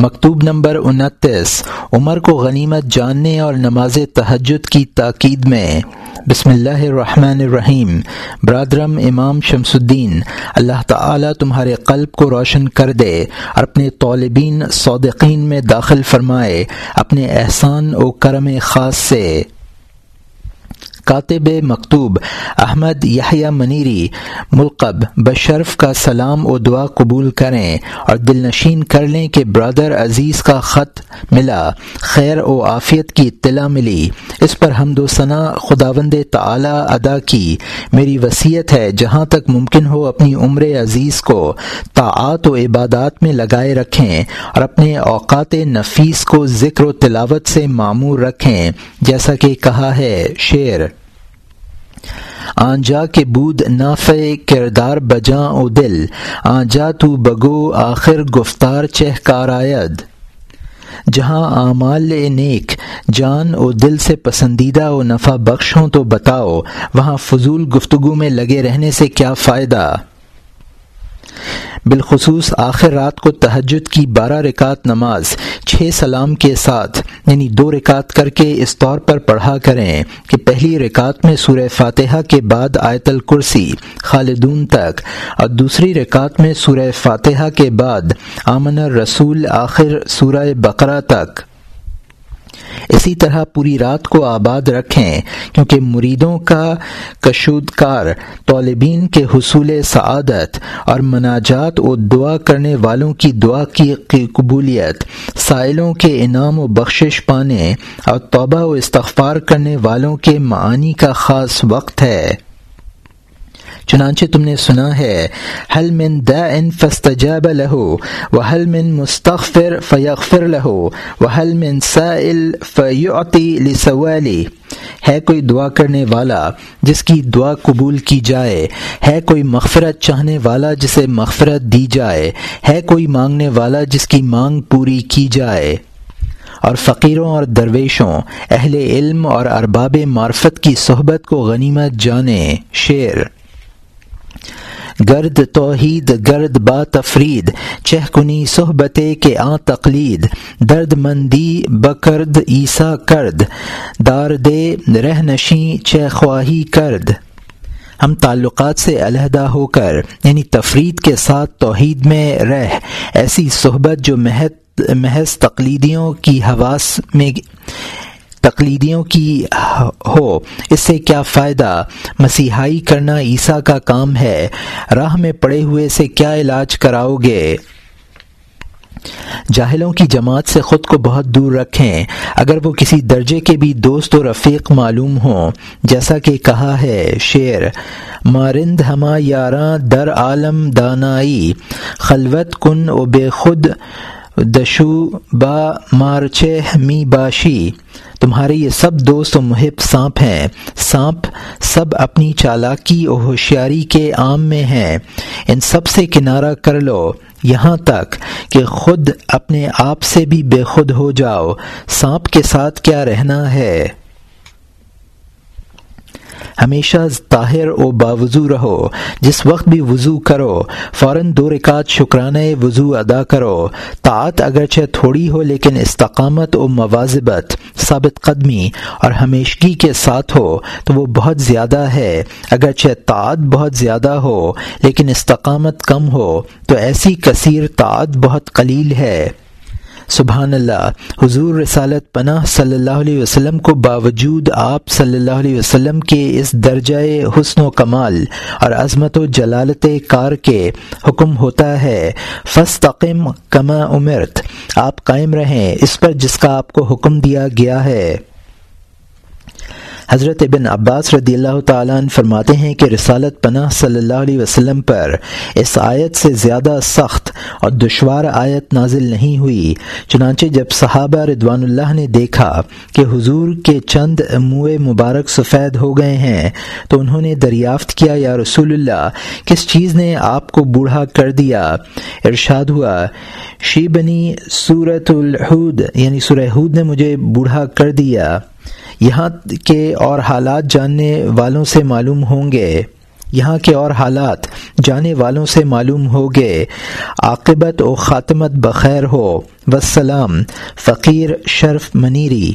مکتوب نمبر انتیس، عمر کو غنیمت جاننے اور نماز تہجد کی تاکید میں۔ بسم اللہ الرحمن الرحیم۔ برادرم امام شمس الدین، اللہ تعالی تمہارے قلب کو روشن کر دے اور اپنے طالبین، صادقین میں داخل فرمائے، اپنے احسان و کرم خاص سے۔ کاتب مکتوب احمد یحییٰ منیری، ملقب بشرف کا سلام و دعا قبول کریں اور دل نشین کر لیں کہ برادر عزیز کا خط ملا، خیر و عافیت کی اطلاع ملی۔ اس پر حمد و ثناء خداوند تعالی ادا کی۔ میری وصیت ہے جہاں تک ممکن ہو اپنی عمر عزیز کو طاعات و عبادات میں لگائے رکھیں اور اپنے اوقات نفیس کو ذکر و تلاوت سے معمور رکھیں، جیسا کہ کہا ہے شعر۔ آنجا کے بود نافع کردار بجاں او دل آنجا تو بگو آخر گفتار چہ کار جہاں اعمال نیک، جان و دل سے پسندیدہ و نفع بخش ہوں تو بتاؤ، وہاں فضول گفتگو میں لگے رہنے سے کیا فائدہ؟ بالخصوص آخر رات کو تہجد کی بارہ رکعت نماز، چھ سلام کے ساتھ یعنی دو رکعت کر کے اس طور پر پڑھا کریں کہ پہلی رکعت میں سورہ فاتحہ کے بعد آیت الکرسی خالدون تک اور دوسری رکعت میں سورہ فاتحہ کے بعد آمن رسول آخر سورہ بقرہ تک۔ اسی طرح پوری رات کو آباد رکھیں، کیونکہ مریدوں کا کشودکار، طالبین کے حصول سعادت اور مناجات و دعا کرنے والوں کی دعا کی قبولیت، سائلوں کے انعام و بخشش پانے اور توبہ و استغفار کرنے والوں کے معانی کا خاص وقت ہے۔ چنانچہ تم نے سنا ہے حل من دا ان فستجاب لہو و حل من مستغفر فیغفر لہو و حل من سائل فیعطی لسوالی۔ ہے کوئی دعا کرنے والا جس کی دعا قبول کی جائے، ہے کوئی مغفرت چاہنے والا جسے مغفرت دی جائے، ہے کوئی مانگنے والا جس کی مانگ پوری کی جائے۔ اور فقیروں اور درویشوں، اہل علم اور ارباب معرفت کی صحبت کو غنیمت جانے۔ شعر گرد توحید، گرد با تفرید چہ کنی صحبت کے آ تقلید درد مندی بکرد عیسا کرد دار دے رہ نشیں چہ خواہی کرد۔ ہم تعلقات سے علیحدہ ہو کر یعنی تفرید کے ساتھ توحید میں رہ، ایسی صحبت جو محض تقلیدیوں کی حواس میں تقلیدیوں کی ہو، اس سے کیا فائدہ؟ مسیحائی کرنا عیسیٰ کا کام ہے۔ راہ میں پڑے ہوئے سے کیا علاج کراؤ گے؟ جاہلوں کی جماعت سے خود کو بہت دور رکھیں۔ اگر وہ کسی درجے کے بھی دوست و رفیق معلوم ہوں، جیسا کہ کہا ہے شعر، مارند ہما یاراں در عالم دانائی، خلوت کن و بے خود دشو با مارچے می باشی۔ تمہارے یہ سب دوست و محب سانپ ہیں۔ سانپ سب اپنی چالاکی اور ہوشیاری کے عام میں ہیں۔ ان سب سے کنارہ کر لو۔ یہاں تک کہ خود اپنے آپ سے بھی بے خود ہو جاؤ۔ سانپ کے ساتھ کیا رہنا ہے؟ ہمیشہ طاہر و باوضو رہو۔ جس وقت بھی وضو کرو، فوراً دو رکعت شکرانہ وضو ادا کرو۔ طاعت اگرچہ تھوڑی ہو، لیکن استقامت و مواظبت، ثابت قدمی اور ہمیشگی کے ساتھ ہو، تو وہ بہت زیادہ ہے۔ اگرچہ طاعت بہت زیادہ ہو، لیکن استقامت کم ہو، تو ایسی کثیر طاعت بہت قلیل ہے۔ سبحان اللہ حضور رسالت پناہ صلی اللہ علیہ وسلم کو باوجود آپ صلی اللہ علیہ وسلم کے اس درجۂ حسن و کمال اور عظمت و جلالت کار کے حکم ہوتا ہے فستقم کما عمرت آپ قائم رہیں، اس پر جس کا آپ کو حکم دیا گیا ہے۔ حضرت ابن عباس رضی اللہ تعالیٰ عنہ فرماتے ہیں کہ رسالت پناہ صلی اللہ علیہ وسلم پر اس آیت سے زیادہ سخت اور دشوار آیت نازل نہیں ہوئی۔ چنانچہ جب صحابہ ردوان اللہ نے دیکھا کہ حضور کے چند منہ مبارک سفید ہو گئے ہیں، تو انہوں نے دریافت کیا، یا رسول اللہ، کس چیز نے آپ کو بوڑھا کر دیا؟ ارشاد ہوا، شی بنی الحود یعنی سورہ حود نے مجھے بوڑھا کر دیا۔ یہاں کے اور حالات جاننے والوں سے معلوم ہوں گے۔ یہاں کے اور حالات جانے والوں سے معلوم ہو گئے عاقبت و خاتمت بخیر ہو۔ وسلام فقیر شرف منیری۔